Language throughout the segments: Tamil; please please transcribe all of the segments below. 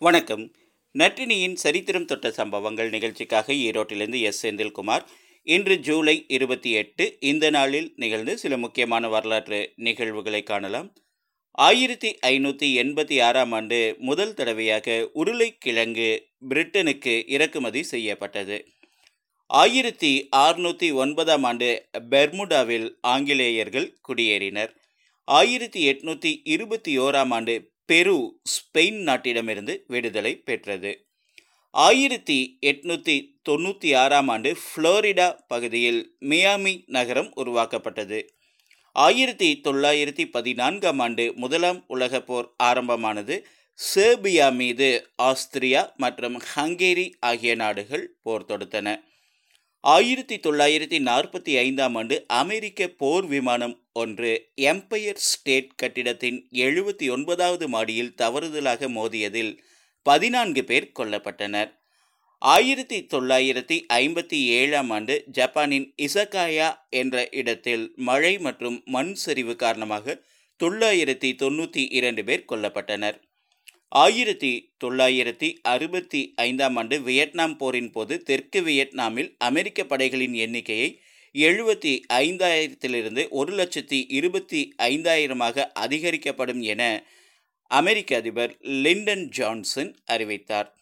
வணக்கம். நற்றினியின் சரித்திரம் தொட்ட சம்பவங்கள் நிகழ்ச்சிக்காக ஈரோட்டிலிருந்து எஸ். செந்தில்குமார். இன்று ஜூலை இருபத்தி எட்டு இந்த நாளில் நிகழ்ந்து சில முக்கியமான வரலாற்று நிகழ்வுகளை காணலாம். ஆயிரத்தி ஐநூற்றி எண்பத்தி ஆறாம் ஆண்டு முதல் தடவையாக உருளைக்கிழங்கு பிரிட்டனுக்கு இறக்குமதி செய்யப்பட்டது. ஆயிரத்தி அறுநூற்றி ஒன்பதாம் ஆண்டு பெர்முடாவில் ஆங்கிலேயர்கள் குடியேறினர். ஆயிரத்தி எட்நூற்றி இருபத்தி ஓராம் ஆண்டு பெரு ஸ்பெயின் நாட்டிடமிருந்து விடுதலை பெற்றது. ஆயிரத்தி எட்நூற்றி தொண்ணூற்றி ஆறாம் ஆண்டு ஃப்ளோரிடா பகுதியில் மியாமி நகரம் உருவாக்கப்பட்டது. ஆயிரத்தி தொள்ளாயிரத்தி பதினான்காம் ஆண்டு முதலாம் உலகப் போர் ஆரம்பமானது சேர்பியா மீது ஆஸ்திரியா மற்றும் ஹங்கேரி ஆகிய நாடுகள் போர் தொடுத்தன. ஆயிரத்தி தொள்ளாயிரத்தி நாற்பத்தி ஐந்தாம் ஆண்டு அமெரிக்க போர் விமானம் ஒன்று எம்பையர் ஸ்டேட் கட்டிடத்தின் எழுபத்தி ஒன்பதாவது மாடியில் தவறுதலாக மோதியதில் பதினான்கு பேர் கொல்லப்பட்டனர். ஆயிரத்தி தொள்ளாயிரத்தி ஐம்பத்தி ஏழாம் ஆண்டு ஜப்பானின் இசகாயா என்ற இடத்தில் மழை மற்றும் மண் சரிவு காரணமாக தொள்ளாயிரத்தி தொண்ணூற்றி இரண்டு பேர் கொல்லப்பட்டனர். ஆயிரத்தி தொள்ளாயிரத்தி அறுபத்தி ஐந்தாம் ஆண்டு வியட்நாம் போரின் போது தெற்கு வியட்நாமில் அமெரிக்க படைகளின் எண்ணிக்கையை எழுபத்தி ஐந்தாயிரத்திலிருந்து ஒரு லட்சத்தி இருபத்தி ஐந்தாயிரமாக அதிகரிக்கப்படும் என அமெரிக்க அதிபர் லிண்டன் ஜான்சன் அறிவித்தார்.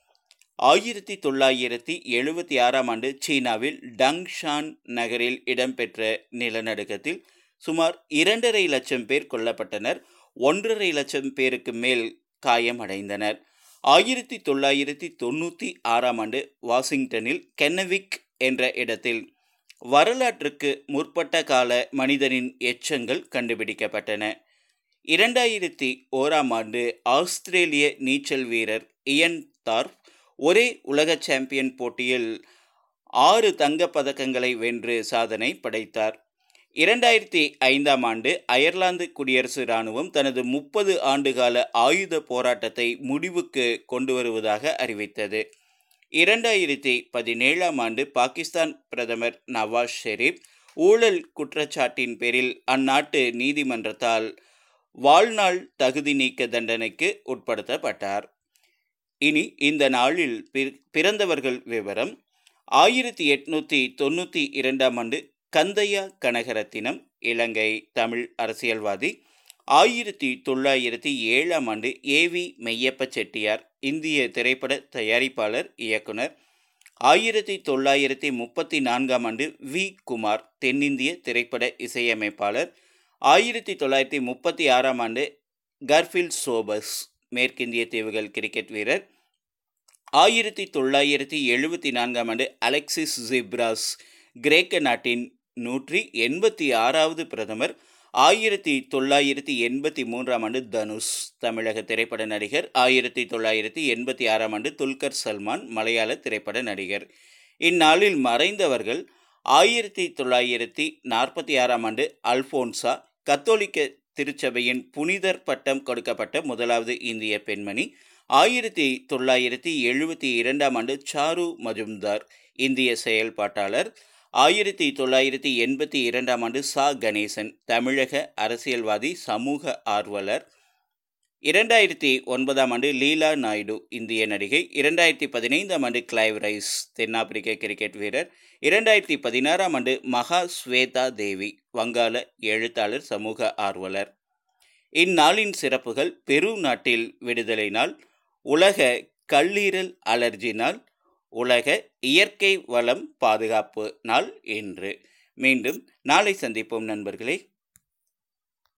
ஆயிரத்தி தொள்ளாயிரத்தி எழுபத்தி ஆறாம் ஆண்டு சீனாவில் டங்ஷான் நகரில் இடம்பெற்ற நிலநடுக்கத்தில் சுமார் இரண்டரை லட்சம் பேர் கொல்லப்பட்டனர். ஒன்றரை லட்சம் பேருக்கு மேல் காயமடைந்தனர். ஆயிரத்தி தொள்ளாயிரத்தி தொண்ணூற்றி ஆறாம் ஆண்டு வாஷிங்டனில் கென்னவிக் என்ற இடத்தில் வரலாற்றுக்கு முற்பட்ட கால மனிதனின் எச்சங்கள் கண்டுபிடிக்கப்பட்டன. இரண்டாயிரத்தி ஓராம் ஆண்டு ஆஸ்திரேலிய நீச்சல் வீரர் இயன் தார்ப் ஒரே உலக சாம்பியன் போட்டியில் ஆறு தங்கப் பதக்கங்களை வென்று சாதனை படைத்தார். இரண்டாயிரத்தி ஐந்தாம் ஆண்டு அயர்லாந்து குடியரசு இராணுவம் தனது முப்பது ஆண்டுகால ஆயுத போராட்டத்தை முடிவுக்கு கொண்டு வருவதாக அறிவித்தது. இரண்டாயிரத்தி பதினேழாம் ஆண்டு பாகிஸ்தான் பிரதமர் நவாஸ் ஷெரீப் ஊழல் குற்றச்சாட்டின் பேரில் அந்நாட்டு நீதிமன்றத்தால் வாழ்நாள் தகுதி நீக்க தண்டனைக்கு உட்படுத்தப்பட்டார். இனி இந்த நாளில் பிறந்தவர்கள் விவரம். ஆயிரத்தி எட்நூற்றி தொண்ணூற்றி இரண்டாம் ஆண்டு கந்தையா கனகரத்தினம் இலங்கை தமிழ் அரசியல்வாதி. ஆயிரத்தி தொள்ளாயிரத்தி ஏழாம் ஆண்டு ஏவி மெய்யப்ப செட்டியார் இந்திய திரைப்பட தயாரிப்பாளர் இயக்குனர். ஆயிரத்தி தொள்ளாயிரத்தி முப்பத்தி நான்காம் ஆண்டு வி குமார் தென்னிந்திய திரைப்பட இசையமைப்பாளர். ஆயிரத்தி தொள்ளாயிரத்தி முப்பத்தி ஆறாம் ஆண்டு கர்ஃபில் சோபஸ் மேற்கிந்திய தீவுகள் கிரிக்கெட் வீரர். ஆயிரத்தி தொள்ளாயிரத்தி எழுபத்தி நான்காம் ஆண்டு அலெக்சிஸ் ஜிப்ராஸ் கிரேக்க நாட்டின் நூற்றி எண்பத்தி ஆறாவது பிரதமர். ஆயிரத்தி தொள்ளாயிரத்தி எண்பத்தி மூன்றாம் ஆண்டு தனுஷ். தமிழக திரைப்பட நடிகர். ஆயிரத்தி தொள்ளாயிரத்தி எண்பத்தி ஆறாம் ஆண்டு துல்கர் சல்மான் மலையாள திரைப்பட நடிகர். இந்நாளில் மறைந்தவர்கள் ஆயிரத்தி தொள்ளாயிரத்தி நாற்பத்தி ஆறாம் ஆண்டு அல்போன்சா கத்தோலிக்க திருச்சபையின் புனிதர் பட்டம் கொடுக்கப்பட்ட முதலாவது இந்திய பெண்மணி. ஆயிரத்தி தொள்ளாயிரத்தி எழுபத்தி இரண்டாம் ஆண்டு சாரு மஜும்தார் இந்திய செயல்பாட்டாளர். ஆயிரத்தி தொள்ளாயிரத்தி எண்பத்தி இரண்டாம் ஆண்டு சா. கணேசன் தமிழக அரசியல்வாதி சமூக ஆர்வலர். இரண்டாயிரத்தி ஒன்பதாம் ஆண்டு லீலா நாயுடு இந்திய நடிகை. இரண்டாயிரத்தி பதினைந்தாம் ஆண்டு கிளைவ் ரைஸ் தென்னாப்பிரிக்க கிரிக்கெட் வீரர். இரண்டாயிரத்தி பதினாறாம் ஆண்டு மகா ஸ்வேதா தேவி வங்காள எழுத்தாளர் சமூக ஆர்வலர். இந்நாளின் சிறப்புகள் பெரு நாட்டில் விடுதலை நாள் உலக கல்லீரல் அலர்ஜி நாள் உலக இயற்கை வளம் பாதுகாப்பு நாள் என்று மீண்டும் நாளை சந்திப்போம் நண்பர்களே.